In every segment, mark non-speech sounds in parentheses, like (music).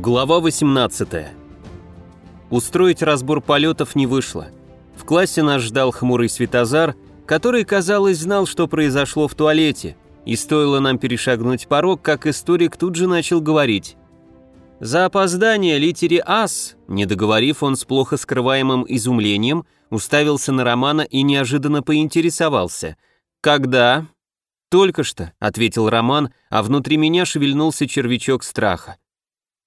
Глава 18. Устроить разбор полетов не вышло. В классе нас ждал хмурый Светозар, который, казалось, знал, что произошло в туалете, и стоило нам перешагнуть порог, как историк тут же начал говорить. За опоздание литере «ас», не договорив, он с плохо скрываемым изумлением уставился на Романа и неожиданно поинтересовался. «Когда?» «Только что», — ответил Роман, а внутри меня шевельнулся червячок страха.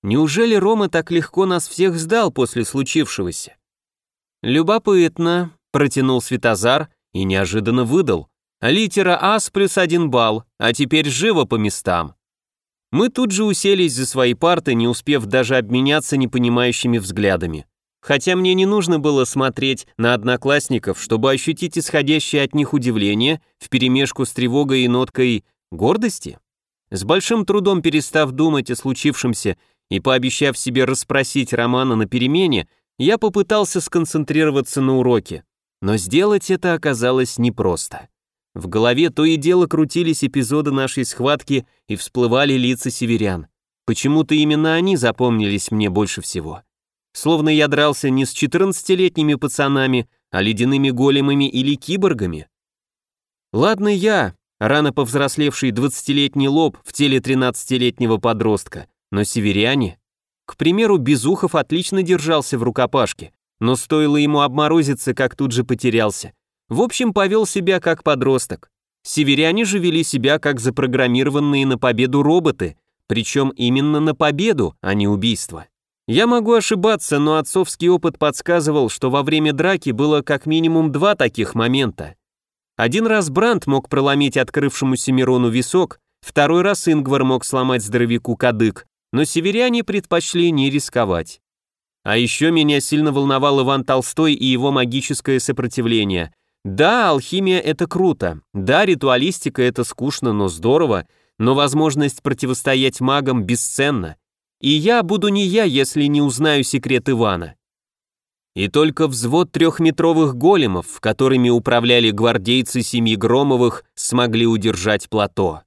Неужели Рома так легко нас всех сдал после случившегося? Любопытно, протянул Светозар и неожиданно выдал. Литера АС плюс один балл, а теперь живо по местам. Мы тут же уселись за свои парты, не успев даже обменяться непонимающими взглядами. Хотя мне не нужно было смотреть на одноклассников, чтобы ощутить исходящее от них удивление вперемешку с тревогой и ноткой гордости. С большим трудом перестав думать о случившемся и пообещав себе расспросить Романа на перемене, я попытался сконцентрироваться на уроке. Но сделать это оказалось непросто. В голове то и дело крутились эпизоды нашей схватки и всплывали лица северян. Почему-то именно они запомнились мне больше всего. Словно я дрался не с 14-летними пацанами, а ледяными големами или киборгами. Ладно я, рано повзрослевший 20-летний лоб в теле 13-летнего подростка, но северяне... К примеру, Безухов отлично держался в рукопашке, но стоило ему обморозиться, как тут же потерялся. В общем, повел себя как подросток. Северяне же вели себя как запрограммированные на победу роботы, причем именно на победу, а не убийство. Я могу ошибаться, но отцовский опыт подсказывал, что во время драки было как минимум два таких момента. Один раз Бранд мог проломить открывшемуся Мирону висок, второй раз Ингвар мог сломать здоровяку кадык, но северяне предпочли не рисковать. А еще меня сильно волновал Иван Толстой и его магическое сопротивление. Да, алхимия это круто, да, ритуалистика это скучно, но здорово, но возможность противостоять магам бесценна. И я буду не я, если не узнаю секрет Ивана. И только взвод трехметровых големов, которыми управляли гвардейцы семьи Громовых, смогли удержать плато.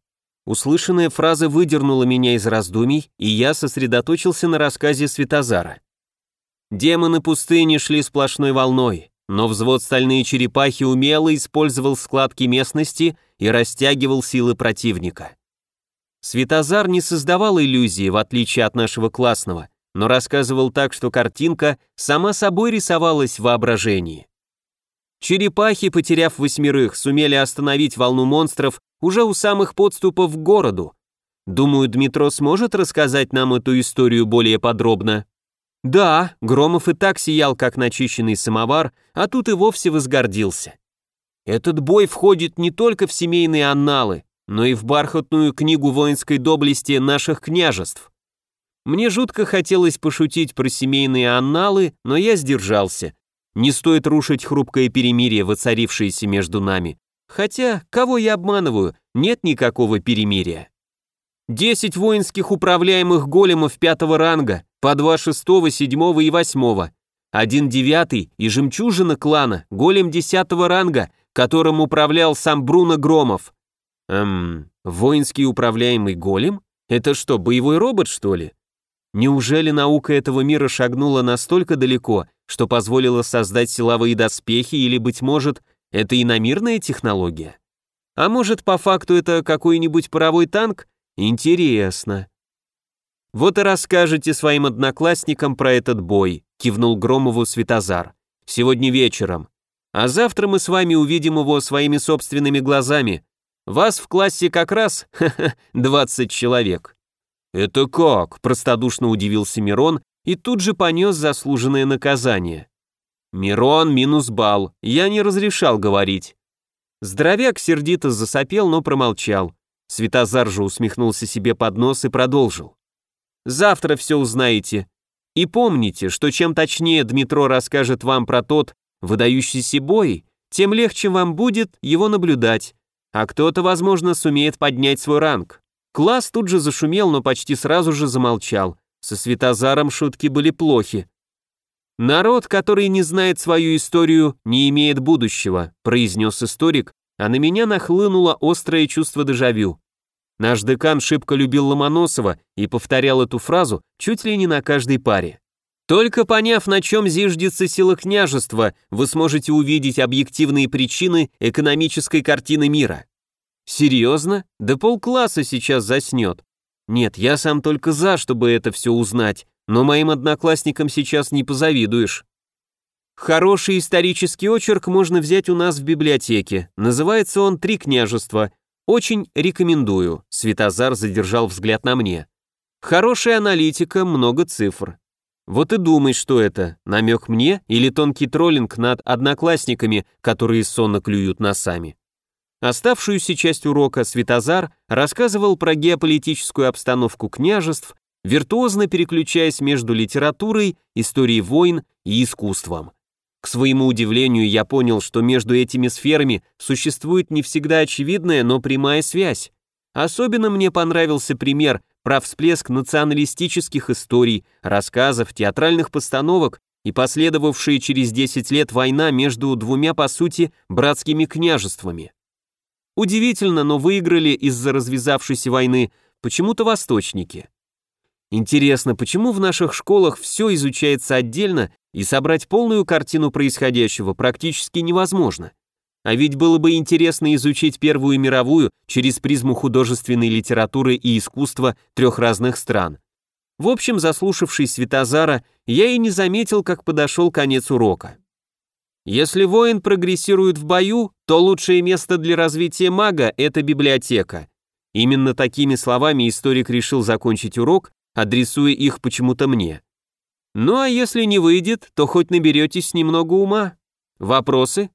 Услышанная фраза выдернула меня из раздумий, и я сосредоточился на рассказе Светозара. Демоны пустыни шли сплошной волной, но взвод стальные черепахи умело использовал складки местности и растягивал силы противника. Светозар не создавал иллюзии, в отличие от нашего классного, но рассказывал так, что картинка сама собой рисовалась в воображении. Черепахи, потеряв восьмерых, сумели остановить волну монстров уже у самых подступов к городу. Думаю, Дмитро сможет рассказать нам эту историю более подробно. Да, Громов и так сиял, как начищенный самовар, а тут и вовсе возгордился. Этот бой входит не только в семейные анналы, но и в бархатную книгу воинской доблести наших княжеств. Мне жутко хотелось пошутить про семейные анналы, но я сдержался. Не стоит рушить хрупкое перемирие, воцарившееся между нами. Хотя, кого я обманываю, нет никакого перемирия. Десять воинских управляемых големов пятого ранга, по два шестого, седьмого и восьмого. Один девятый и жемчужина клана, голем десятого ранга, которым управлял сам Бруно Громов. Эм, воинский управляемый голем? Это что, боевой робот, что ли? Неужели наука этого мира шагнула настолько далеко, что позволила создать силовые доспехи или, быть может, это иномирная технология? А может, по факту это какой-нибудь паровой танк? Интересно. Вот и расскажете своим одноклассникам про этот бой, кивнул Громову Светозар. Сегодня вечером. А завтра мы с вами увидим его своими собственными глазами. Вас в классе как раз, ха-ха, 20 человек. Это как? простодушно удивился Мирон и тут же понес заслуженное наказание. «Мирон минус балл, я не разрешал говорить». Здоровяк сердито засопел, но промолчал. Светозар же усмехнулся себе под нос и продолжил. «Завтра все узнаете. И помните, что чем точнее Дмитро расскажет вам про тот выдающийся бой, тем легче вам будет его наблюдать, а кто-то, возможно, сумеет поднять свой ранг». Класс тут же зашумел, но почти сразу же замолчал. Со Светозаром шутки были плохи. «Народ, который не знает свою историю, не имеет будущего», произнес историк, а на меня нахлынуло острое чувство дежавю. Наш декан шибко любил Ломоносова и повторял эту фразу чуть ли не на каждой паре. Только поняв, на чем зиждется сила княжества, вы сможете увидеть объективные причины экономической картины мира. Серьезно? Да полкласса сейчас заснет. Нет, я сам только за, чтобы это все узнать, но моим одноклассникам сейчас не позавидуешь. Хороший исторический очерк можно взять у нас в библиотеке. Называется он «Три княжества». Очень рекомендую. Светозар задержал взгляд на мне. Хорошая аналитика, много цифр. Вот и думай, что это, намек мне или тонкий троллинг над одноклассниками, которые сонно клюют носами. Оставшуюся часть урока Светозар рассказывал про геополитическую обстановку княжеств, виртуозно переключаясь между литературой, историей войн и искусством. К своему удивлению, я понял, что между этими сферами существует не всегда очевидная, но прямая связь. Особенно мне понравился пример про всплеск националистических историй, рассказов, театральных постановок и последовавшая через 10 лет война между двумя, по сути, братскими княжествами. Удивительно, но выиграли из-за развязавшейся войны почему-то восточники. Интересно, почему в наших школах все изучается отдельно и собрать полную картину происходящего практически невозможно. А ведь было бы интересно изучить Первую мировую через призму художественной литературы и искусства трех разных стран. В общем, заслушавшись Светозара, я и не заметил, как подошел конец урока. Если воин прогрессирует в бою, то лучшее место для развития мага – это библиотека. Именно такими словами историк решил закончить урок, адресуя их почему-то мне. Ну а если не выйдет, то хоть наберетесь немного ума. Вопросы?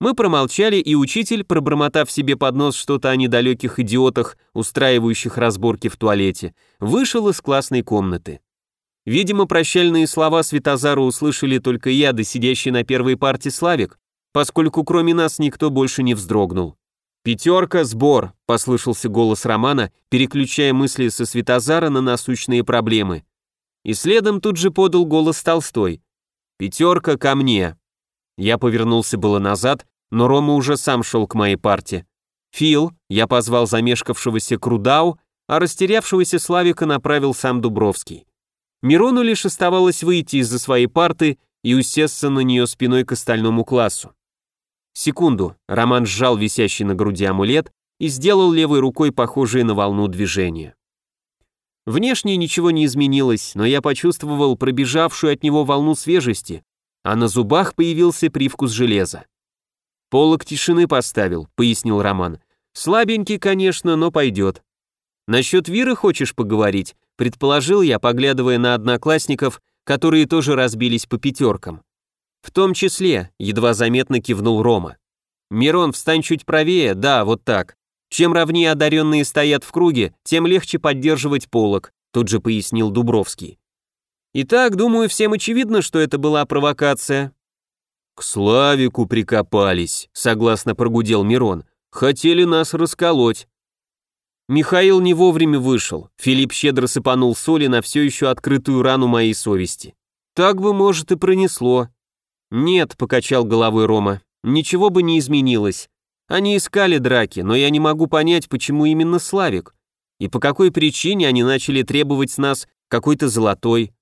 Мы промолчали, и учитель, пробормотав себе под нос что-то о недалеких идиотах, устраивающих разборки в туалете, вышел из классной комнаты. Видимо, прощальные слова Светозара услышали только я, да сидящий на первой парте Славик, поскольку кроме нас никто больше не вздрогнул. «Пятерка, сбор», — послышался голос Романа, переключая мысли со Светозара на насущные проблемы. И следом тут же подал голос Толстой. «Пятерка ко мне». Я повернулся было назад, но Рома уже сам шел к моей парте. «Фил», я позвал замешкавшегося Крудау, а растерявшегося Славика направил сам Дубровский. Мирону лишь оставалось выйти из-за своей парты и усесться на нее спиной к остальному классу. Секунду, Роман сжал висящий на груди амулет и сделал левой рукой похожее на волну движения. Внешне ничего не изменилось, но я почувствовал пробежавшую от него волну свежести, а на зубах появился привкус железа. «Полок тишины поставил», — пояснил Роман. «Слабенький, конечно, но пойдет». «Насчет Виры хочешь поговорить?» — предположил я, поглядывая на одноклассников, которые тоже разбились по пятеркам. «В том числе», — едва заметно кивнул Рома. «Мирон, встань чуть правее, да, вот так. Чем ровнее одаренные стоят в круге, тем легче поддерживать полок, тут же пояснил Дубровский. Итак, думаю, всем очевидно, что это была провокация. К Славику прикопались, согласно прогудел Мирон. Хотели нас расколоть. Михаил не вовремя вышел. Филипп щедро сыпанул соли на все еще открытую рану моей совести. Так бы, может, и пронесло. Нет, покачал головой Рома. Ничего бы не изменилось. Они искали драки, но я не могу понять, почему именно Славик. И по какой причине они начали требовать с нас какой-то золотой.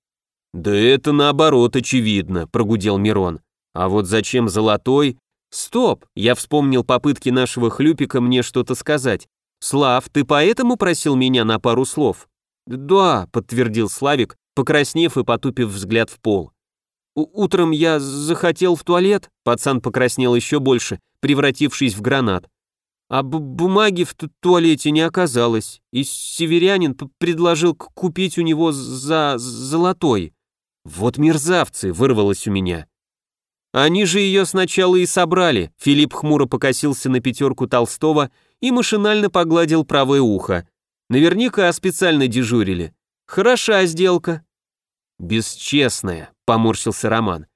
Да это наоборот очевидно, прогудел Мирон. А вот зачем золотой? Стоп, я вспомнил попытки нашего хлюпика мне что-то сказать. Слав, ты поэтому просил меня на пару слов? Да, подтвердил Славик, покраснев и потупив взгляд в пол. Утром я захотел в туалет, пацан покраснел еще больше, превратившись в гранат. А бумаги в туалете не оказалось, и северянин предложил купить у него за золотой. Вот мерзавцы, вырвалось у меня. Они же ее сначала и собрали. Филипп хмуро покосился на пятерку Толстого и машинально погладил правое ухо. Наверняка специально дежурили. Хороша сделка. Бесчестная, поморщился Роман.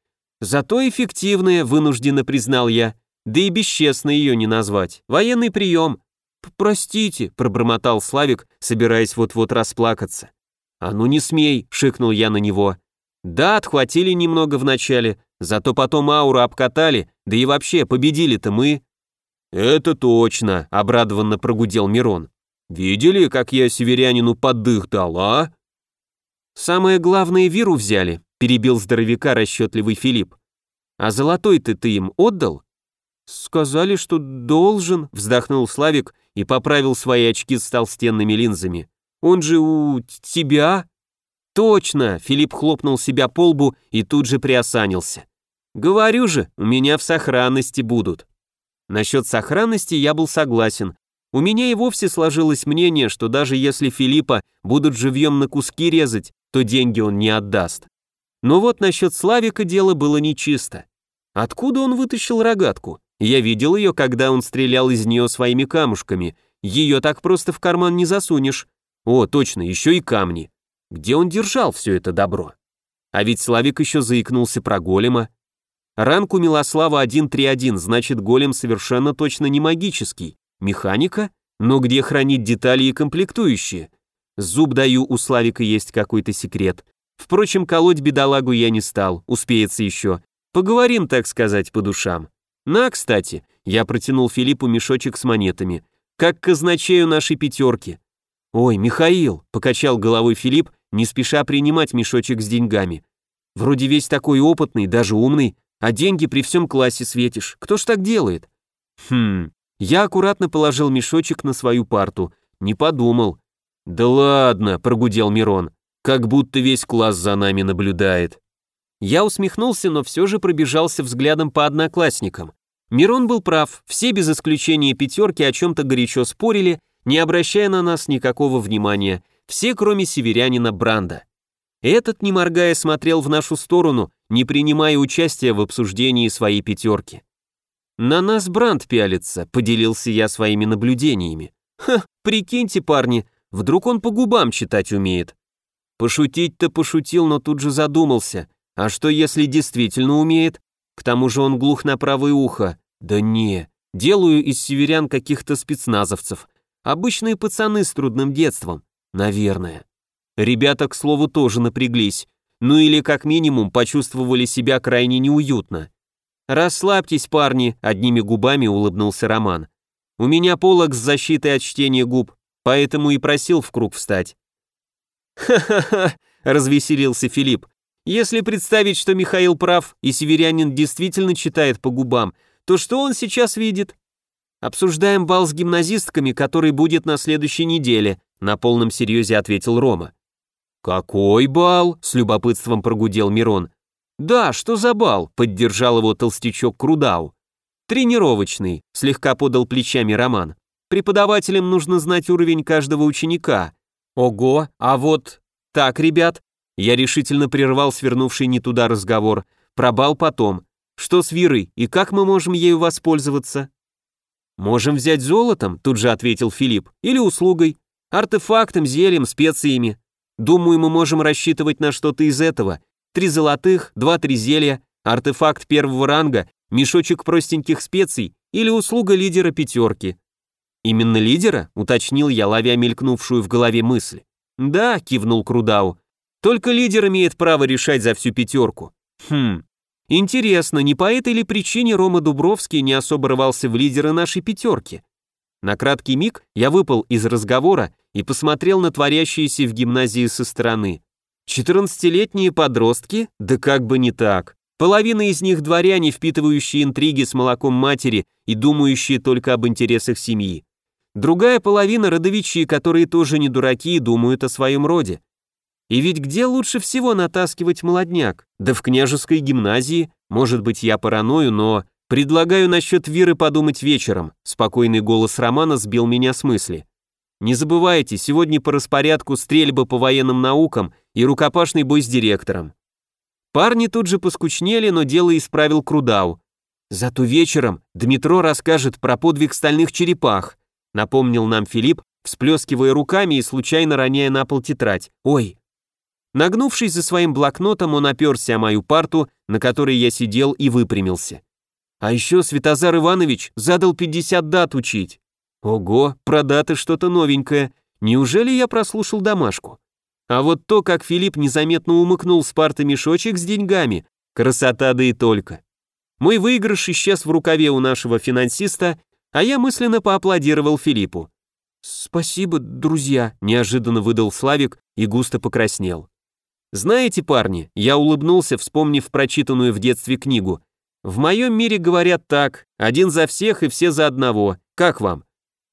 Зато эффективная, вынужденно признал я. Да и бесчестно ее не назвать. Военный прием. «Простите», — пробормотал Славик, собираясь вот-вот расплакаться. «А ну не смей», — шикнул я на него. «Да, отхватили немного вначале, зато потом ауру обкатали, да и вообще победили-то мы». «Это точно», — обрадованно прогудел Мирон. Видели, как я северянину поддых дал, а?» «Самое главное, виру взяли», — перебил здоровяка расчетливый Филипп. «А золотой-то ты им отдал?» «Сказали, что должен», — вздохнул Славик и поправил свои очки с толстенными линзами. «Он же у тебя?» «Точно!» — Филипп хлопнул себя по лбу и тут же приосанился. «Говорю же, у меня в сохранности будут». Насчет сохранности я был согласен. У меня и вовсе сложилось мнение, что даже если Филиппа будут живьем на куски резать, то деньги он не отдаст. Но вот насчет Славика дело было нечисто. Откуда он вытащил рогатку? Я видел ее, когда он стрелял из нее своими камушками. Ее так просто в карман не засунешь. О, точно, еще и камни. Где он держал все это добро? А ведь Славик еще заикнулся про голема. Ранг у Милослава 131, значит голем совершенно точно не магический. Механика? Но где хранить детали и комплектующие? Зуб даю, у Славика есть какой-то секрет. Впрочем, колоть бедолагу я не стал, успеется еще. Поговорим, так сказать, по душам. На, кстати, я протянул Филиппу мешочек с монетами. Как казначею нашей пятерки. Ой, Михаил, покачал головой Филипп, не спеша принимать мешочек с деньгами. Вроде весь такой опытный, даже умный, а деньги при всем классе светишь. Кто ж так делает? Хм, я аккуратно положил мешочек на свою парту. Не подумал. Да ладно, прогудел Мирон. Как будто весь класс за нами наблюдает. Я усмехнулся, но все же пробежался взглядом по одноклассникам. Мирон был прав, все без исключения пятерки о чем-то горячо спорили, не обращая на нас никакого внимания, все кроме северянина Бранда. Этот, не моргая, смотрел в нашу сторону, не принимая участия в обсуждении своей пятерки. «На нас Бранд пялится», — поделился я своими наблюдениями. «Ха, прикиньте, парни, вдруг он по губам читать умеет». Пошутить-то пошутил, но тут же задумался. А что, если действительно умеет? К тому же он глух на правое ухо. Да не, делаю из северян каких-то спецназовцев. Обычные пацаны с трудным детством. Наверное. Ребята, к слову, тоже напряглись. Ну или как минимум почувствовали себя крайне неуютно. «Расслабьтесь, парни», — одними губами улыбнулся Роман. «У меня полок с защитой от чтения губ, поэтому и просил в круг встать». «Ха-ха-ха», (laughs) — развеселился Филипп. «Если представить, что Михаил прав, и северянин действительно читает по губам, то что он сейчас видит?» «Обсуждаем бал с гимназистками, который будет на следующей неделе», на полном серьезе ответил Рома. «Какой бал?» — с любопытством прогудел Мирон. «Да, что за бал?» — поддержал его толстячок Крудау. «Тренировочный», — слегка подал плечами Роман. «Преподавателям нужно знать уровень каждого ученика». «Ого, а вот...» «Так, ребят...» Я решительно прервал свернувший не туда разговор. «Про бал потом. Что с Вирой и как мы можем ею воспользоваться?» «Можем взять золотом», — тут же ответил Филипп, «или услугой, артефактом, зельем, специями. Думаю, мы можем рассчитывать на что-то из этого, Три золотых, два-три зелья, артефакт первого ранга, мешочек простеньких специй или услуга лидера пятерки. Именно лидера, уточнил я, ловя мелькнувшую в голове мысль. Да, кивнул Крудау. Только лидер имеет право решать за всю пятерку. Хм, интересно, не по этой ли причине Рома Дубровский не особо рвался в лидеры нашей пятерки? На краткий миг я выпал из разговора и посмотрел на творящиеся в гимназии со стороны. Четырнадцатилетние подростки? Да как бы не так. Половина из них дворяне, впитывающие интриги с молоком матери и думающие только об интересах семьи. Другая половина родовичи, которые тоже не дураки и думают о своем роде. И ведь где лучше всего натаскивать молодняк? Да в княжеской гимназии. Может быть, я параною, но... Предлагаю насчет Виры подумать вечером. Спокойный голос Романа сбил меня с мысли. Не забывайте, сегодня по распорядку стрельба по военным наукам и рукопашный бой с директором. Парни тут же поскучнели, но дело исправил Крудау. Зато вечером Дмитро расскажет про подвиг стальных черепах, напомнил нам Филипп, всплескивая руками и случайно роняя на пол тетрадь. Ой. Нагнувшись за своим блокнотом, он оперся о мою парту, на которой я сидел и выпрямился. А еще Святозар Иванович задал 50 дат учить. Ого, про даты что-то новенькое. Неужели я прослушал домашку? А вот то, как Филипп незаметно умыкнул с парты мешочек с деньгами, красота да и только. Мой выигрыш исчез в рукаве у нашего финансиста, а я мысленно поаплодировал Филиппу. «Спасибо, друзья», — неожиданно выдал Славик и густо покраснел. «Знаете, парни, я улыбнулся, вспомнив прочитанную в детстве книгу. В моем мире говорят так, один за всех и все за одного. Как вам?»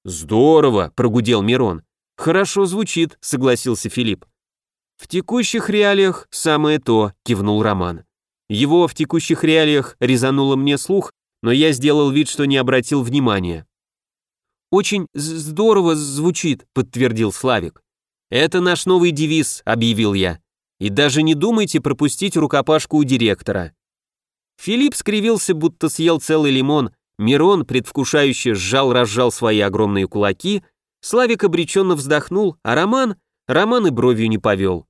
«Здорово», — прогудел Мирон. «Хорошо звучит», — согласился Филипп. «В текущих реалиях самое то», — кивнул Роман. Его в текущих реалиях резануло мне слух, но я сделал вид, что не обратил внимания. «Очень здорово звучит», — подтвердил Славик. «Это наш новый девиз», — объявил я. «И даже не думайте пропустить рукопашку у директора». Филипп скривился, будто съел целый лимон, Мирон, предвкушающе сжал-разжал свои огромные кулаки, Славик обреченно вздохнул, а Роман, Роман и бровью не повел.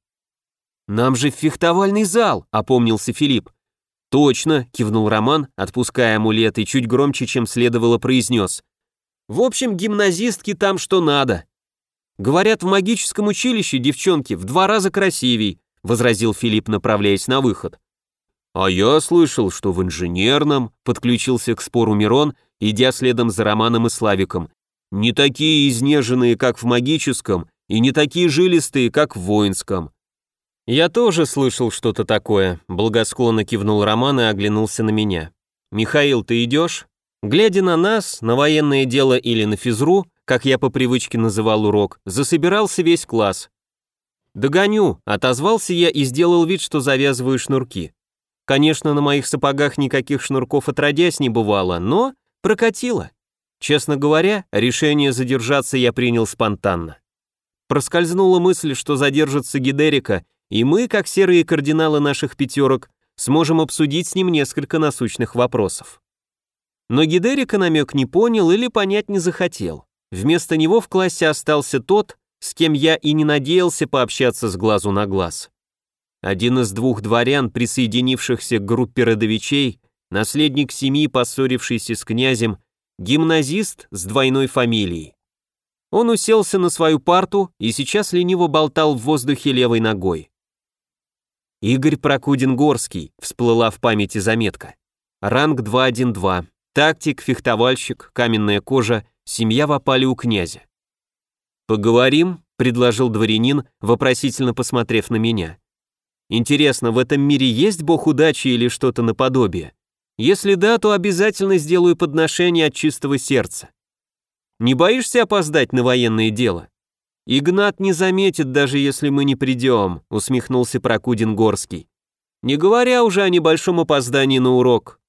«Нам же в фехтовальный зал», — опомнился Филипп. «Точно», — кивнул Роман, отпуская амулет и чуть громче, чем следовало, произнес. В общем, гимназистки там что надо. Говорят, в магическом училище девчонки в два раза красивей, возразил Филипп, направляясь на выход. А я слышал, что в инженерном, подключился к спору Мирон, идя следом за Романом и Славиком. Не такие изнеженные, как в магическом, и не такие жилистые, как в воинском. Я тоже слышал что-то такое, благосклонно кивнул Роман и оглянулся на меня. Михаил, ты идешь? Глядя на нас, на военное дело или на физру, как я по привычке называл урок, засобирался весь класс. «Догоню», — отозвался я и сделал вид, что завязываю шнурки. Конечно, на моих сапогах никаких шнурков отродясь не бывало, но прокатило. Честно говоря, решение задержаться я принял спонтанно. Проскользнула мысль, что задержится Гидерика, и мы, как серые кардиналы наших пятерок, сможем обсудить с ним несколько насущных вопросов. Но Гидерика намек не понял или понять не захотел. Вместо него в классе остался тот, с кем я и не надеялся пообщаться с глазу на глаз. Один из двух дворян, присоединившихся к группе родовичей, наследник семьи, поссорившийся с князем, гимназист с двойной фамилией. Он уселся на свою парту и сейчас лениво болтал в воздухе левой ногой. Игорь Прокудин-Горский, всплыла в памяти заметка. Ранг 212, Тактик, фехтовальщик, каменная кожа, семья в опале у князя. «Поговорим?» — предложил дворянин, вопросительно посмотрев на меня. «Интересно, в этом мире есть бог удачи или что-то наподобие? Если да, то обязательно сделаю подношение от чистого сердца. Не боишься опоздать на военное дело?» «Игнат не заметит, даже если мы не придем», — усмехнулся Прокудин Горский. «Не говоря уже о небольшом опоздании на урок.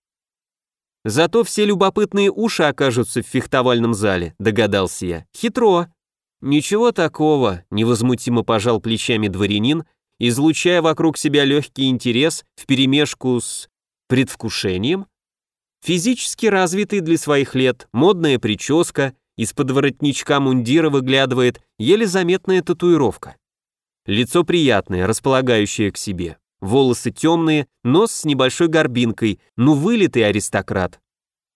Зато все любопытные уши окажутся в фехтовальном зале, догадался я. Хитро. Ничего такого, невозмутимо пожал плечами дворянин, излучая вокруг себя легкий интерес вперемешку с предвкушением. Физически развитый для своих лет, модная прическа, из-под воротничка мундира выглядывает еле заметная татуировка. Лицо приятное, располагающее к себе. Волосы темные, нос с небольшой горбинкой, ну вылитый аристократ.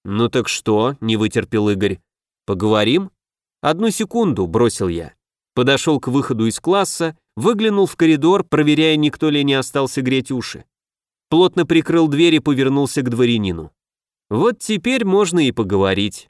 «Ну так что?» — не вытерпел Игорь. «Поговорим?» «Одну секунду», — бросил я. Подошел к выходу из класса, выглянул в коридор, проверяя, никто ли не остался греть уши. Плотно прикрыл дверь и повернулся к дворянину. «Вот теперь можно и поговорить».